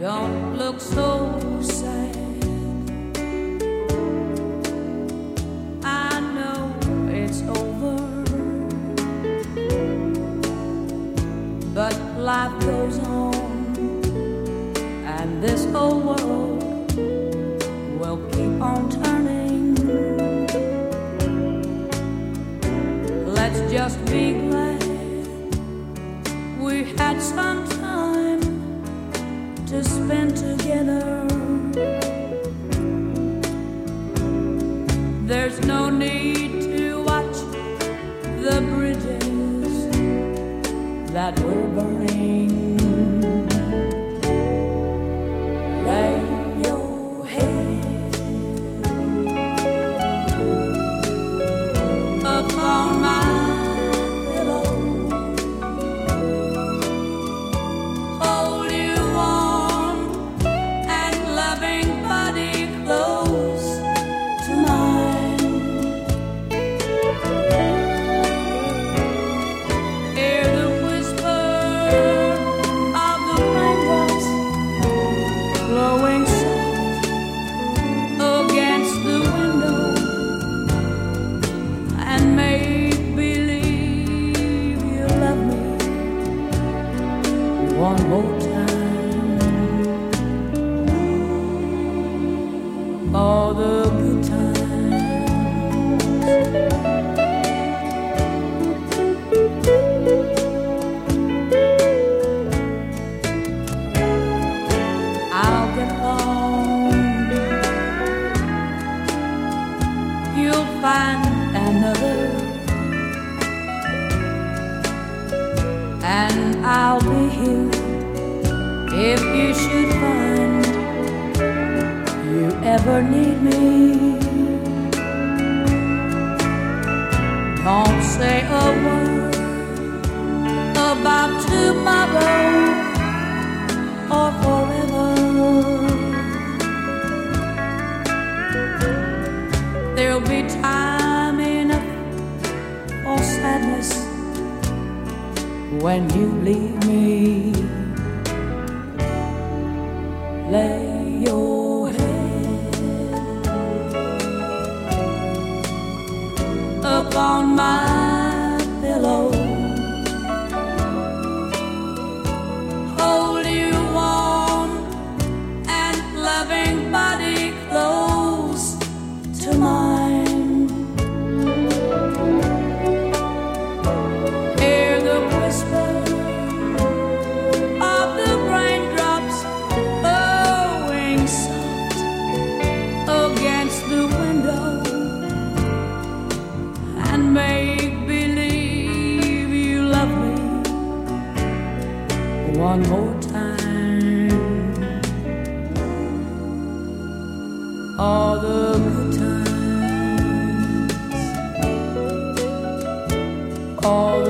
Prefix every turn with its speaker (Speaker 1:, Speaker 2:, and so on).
Speaker 1: Don't look so sad. I know it's over, but life goes on, and this whole world will keep on turning. Let's just be glad we had some to spend together. There's no need to watch the bridges that we're burning. More time. All the good times. I'll get. You'll find another. and I'll be here if you should find you ever need me. Don't say a word about tomorrow or forever. There'll be time enough for sadness when you leave me. Lay your head upon my one more time. All the good times all the